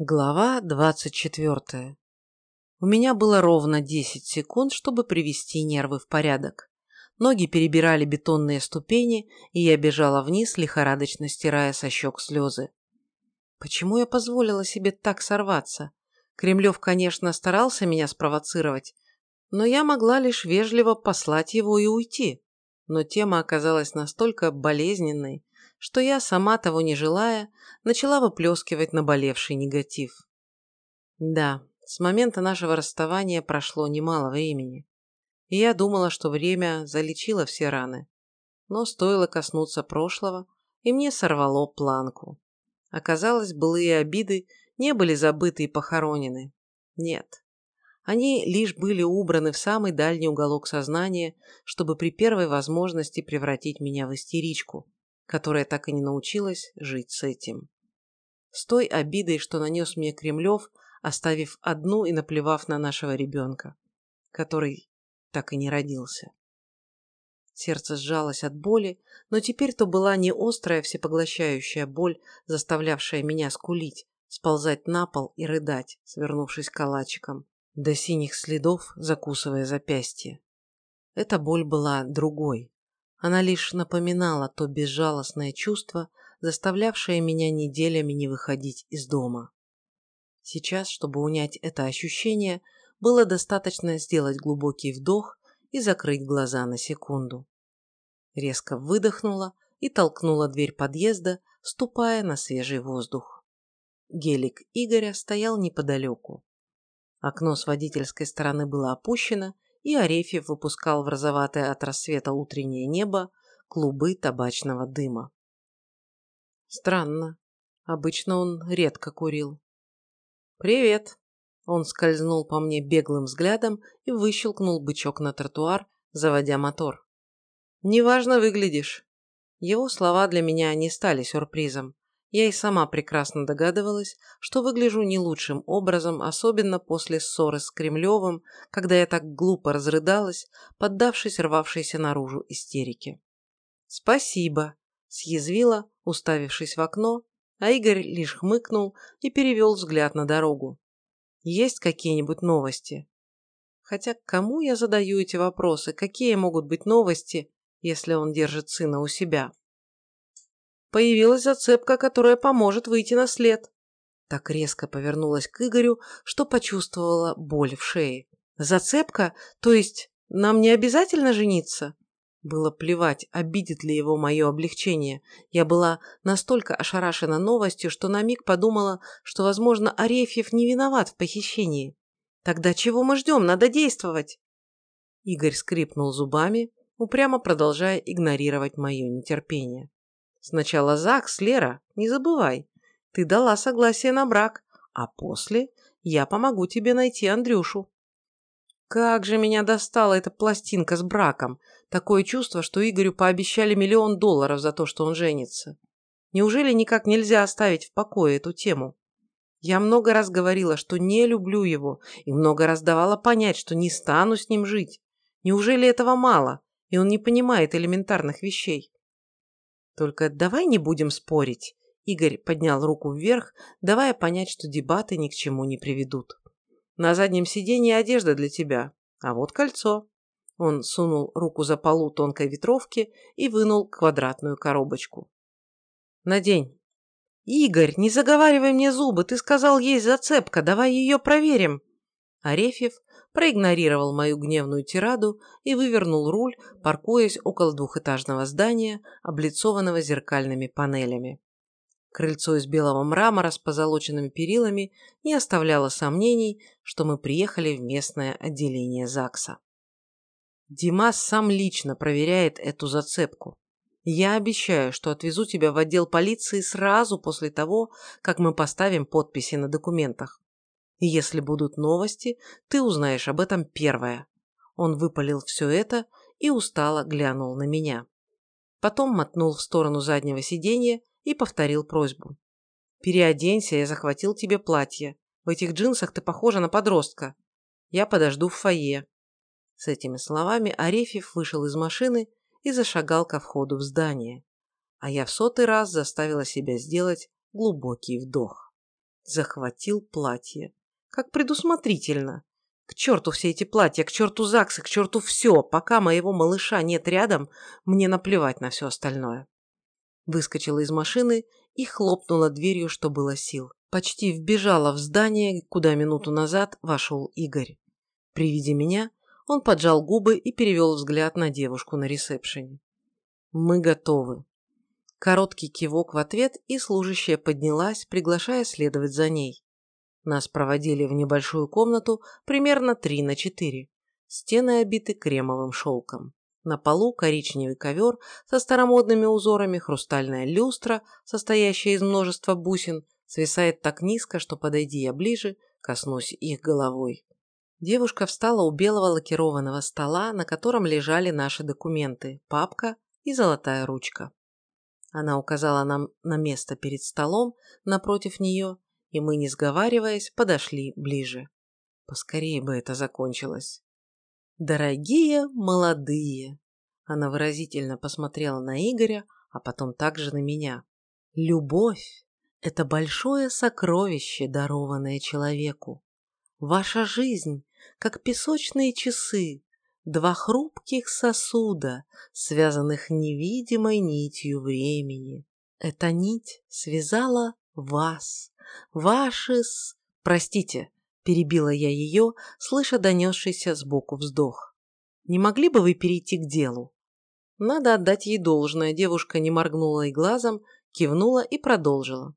Глава 24. У меня было ровно 10 секунд, чтобы привести нервы в порядок. Ноги перебирали бетонные ступени, и я бежала вниз, лихорадочно стирая со щек слезы. Почему я позволила себе так сорваться? Кремлев, конечно, старался меня спровоцировать, но я могла лишь вежливо послать его и уйти. Но тема оказалась настолько болезненной, что я, сама того не желая, начала выплескивать наболевший негатив. Да, с момента нашего расставания прошло немало времени, и я думала, что время залечило все раны. Но стоило коснуться прошлого, и мне сорвало планку. Оказалось, былые обиды не были забыты и похоронены. Нет. Они лишь были убраны в самый дальний уголок сознания, чтобы при первой возможности превратить меня в истеричку, которая так и не научилась жить с этим. С той обидой, что нанес мне Кремлев, оставив одну и наплевав на нашего ребенка, который так и не родился. Сердце сжалось от боли, но теперь то была не острая всепоглощающая боль, заставлявшая меня скулить, сползать на пол и рыдать, свернувшись калачиком, до синих следов закусывая запястье. Эта боль была другой, она лишь напоминала то безжалостное чувство, заставлявшее меня неделями не выходить из дома. Сейчас, чтобы унять это ощущение, было достаточно сделать глубокий вдох и закрыть глаза на секунду. Резко выдохнула и толкнула дверь подъезда, ступая на свежий воздух. Гелик Игоря стоял неподалеку. Окно с водительской стороны было опущено, и Арефьев выпускал в розоватое от рассвета утреннее небо клубы табачного дыма. Странно. Обычно он редко курил. «Привет!» Он скользнул по мне беглым взглядом и выщелкнул бычок на тротуар, заводя мотор. «Неважно выглядишь». Его слова для меня не стали сюрпризом. Я и сама прекрасно догадывалась, что выгляжу не лучшим образом, особенно после ссоры с Кремлевым, когда я так глупо разрыдалась, поддавшись рвавшейся наружу истерике. «Спасибо», – съязвила, уставившись в окно, а Игорь лишь хмыкнул и перевел взгляд на дорогу. «Есть какие-нибудь новости?» Хотя кому я задаю эти вопросы, какие могут быть новости, если он держит сына у себя? Появилась зацепка, которая поможет выйти на след. Так резко повернулась к Игорю, что почувствовала боль в шее. Зацепка? То есть нам не обязательно жениться? Было плевать, обидит ли его мое облегчение. Я была настолько ошарашена новостью, что на миг подумала, что, возможно, Арефьев не виноват в похищении. Тогда чего мы ждем? Надо действовать. Игорь скрипнул зубами, упрямо продолжая игнорировать мое нетерпение. Сначала ЗАГС, Лера, не забывай. Ты дала согласие на брак, а после я помогу тебе найти Андрюшу. Как же меня достала эта пластинка с браком. Такое чувство, что Игорю пообещали миллион долларов за то, что он женится. Неужели никак нельзя оставить в покое эту тему? Я много раз говорила, что не люблю его, и много раз давала понять, что не стану с ним жить. Неужели этого мало, и он не понимает элементарных вещей? Только давай не будем спорить. Игорь поднял руку вверх, давая понять, что дебаты ни к чему не приведут. На заднем сиденье одежда для тебя, а вот кольцо. Он сунул руку за полу тонкой ветровки и вынул квадратную коробочку. Надень. Игорь, не заговаривай мне зубы, ты сказал, есть зацепка, давай ее проверим. Арефьев проигнорировал мою гневную тираду и вывернул руль, паркуясь около двухэтажного здания, облицованного зеркальными панелями. Крыльцо из белого мрамора с позолоченными перилами не оставляло сомнений, что мы приехали в местное отделение ЗАГСа. Димас сам лично проверяет эту зацепку. Я обещаю, что отвезу тебя в отдел полиции сразу после того, как мы поставим подписи на документах. Если будут новости, ты узнаешь об этом первая. Он выпалил все это и устало глянул на меня. Потом мотнул в сторону заднего сиденья и повторил просьбу. «Переоденься, я захватил тебе платье. В этих джинсах ты похожа на подростка. Я подожду в фойе». С этими словами Арефьев вышел из машины и зашагал ко входу в здание. А я в сотый раз заставила себя сделать глубокий вдох. Захватил платье. Как предусмотрительно. К черту все эти платья, к черту ЗАГСы, к черту все. Пока моего малыша нет рядом, мне наплевать на все остальное. Выскочила из машины и хлопнула дверью, что было сил. Почти вбежала в здание, куда минуту назад вошел Игорь. При виде меня он поджал губы и перевел взгляд на девушку на ресепшене. «Мы готовы». Короткий кивок в ответ, и служащая поднялась, приглашая следовать за ней. Нас проводили в небольшую комнату примерно 3 на 4. Стены обиты кремовым шелком. На полу коричневый ковер со старомодными узорами, хрустальная люстра, состоящая из множества бусин, свисает так низко, что, подойди я ближе, коснусь их головой. Девушка встала у белого лакированного стола, на котором лежали наши документы, папка и золотая ручка. Она указала нам на место перед столом напротив нее, и мы, не сговариваясь, подошли ближе. Поскорее бы это закончилось. «Дорогие молодые!» Она выразительно посмотрела на Игоря, а потом также на меня. «Любовь – это большое сокровище, дарованное человеку. Ваша жизнь как песочные часы, два хрупких сосуда, связанных невидимой нитью времени. Эта нить связала вас, ваши с... Простите, перебила я ее, слыша донесшийся сбоку вздох. Не могли бы вы перейти к делу? Надо отдать ей должное, девушка не моргнула и глазом, кивнула и продолжила.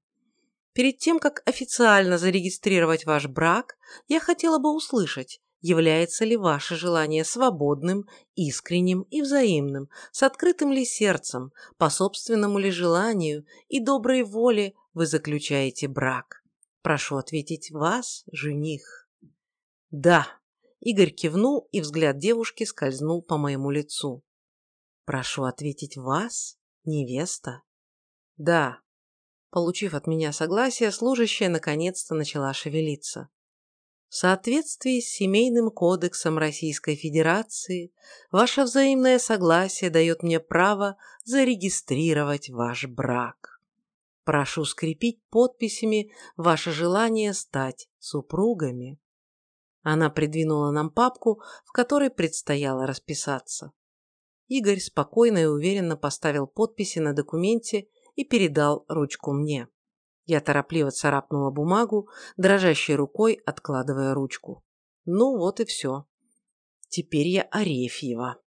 Перед тем, как официально зарегистрировать ваш брак, я хотела бы услышать, является ли ваше желание свободным, искренним и взаимным, с открытым ли сердцем, по собственному ли желанию и доброй воле вы заключаете брак. Прошу ответить вас, жених. Да. Игорь кивнул, и взгляд девушки скользнул по моему лицу. Прошу ответить вас, невеста. Да. Получив от меня согласие, служащая наконец-то начала шевелиться. В соответствии с Семейным кодексом Российской Федерации, ваше взаимное согласие дает мне право зарегистрировать ваш брак. Прошу скрепить подписями ваше желание стать супругами. Она придвинула нам папку, в которой предстояло расписаться. Игорь спокойно и уверенно поставил подписи на документе и передал ручку мне. Я торопливо царапнула бумагу, дрожащей рукой откладывая ручку. Ну вот и все. Теперь я Арефьева.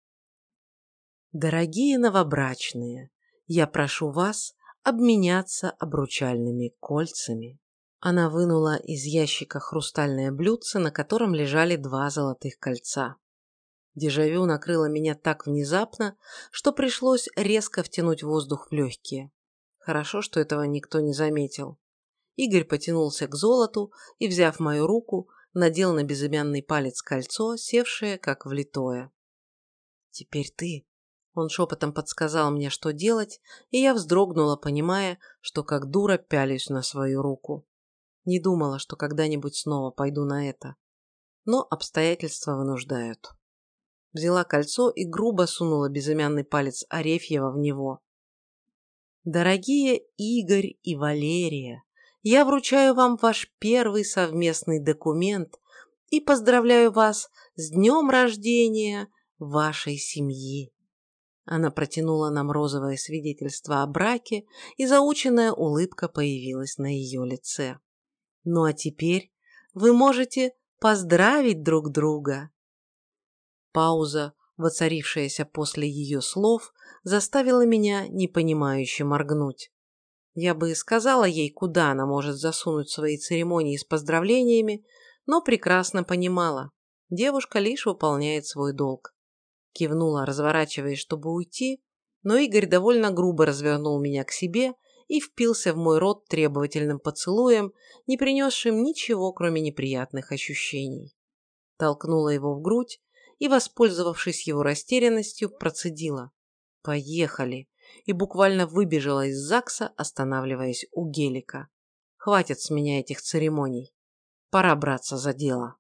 Дорогие новобрачные, я прошу вас обменяться обручальными кольцами. Она вынула из ящика хрустальное блюдце, на котором лежали два золотых кольца. Дежавю накрыло меня так внезапно, что пришлось резко втянуть воздух в легкие. Хорошо, что этого никто не заметил. Игорь потянулся к золоту и, взяв мою руку, надел на безымянный палец кольцо, севшее как влитое. «Теперь ты», — он шепотом подсказал мне, что делать, и я вздрогнула, понимая, что как дура пялюсь на свою руку. Не думала, что когда-нибудь снова пойду на это. Но обстоятельства вынуждают. Взяла кольцо и грубо сунула безымянный палец Арефьева в него. Дорогие Игорь и Валерия, я вручаю вам ваш первый совместный документ и поздравляю вас с днем рождения вашей семьи. Она протянула нам розовое свидетельство о браке, и заученная улыбка появилась на ее лице. Ну а теперь вы можете поздравить друг друга. Пауза, воцарившаяся после ее слов, заставила меня непонимающе моргнуть. Я бы сказала ей, куда она может засунуть свои церемонии с поздравлениями, но прекрасно понимала. Девушка лишь выполняет свой долг. Кивнула, разворачиваясь, чтобы уйти, но Игорь довольно грубо развернул меня к себе и впился в мой рот требовательным поцелуем, не принесшим ничего, кроме неприятных ощущений. Толкнула его в грудь и, воспользовавшись его растерянностью, процедила. «Поехали!» и буквально выбежала из ЗАГСа, останавливаясь у гелика. «Хватит с меня этих церемоний. Пора браться за дело».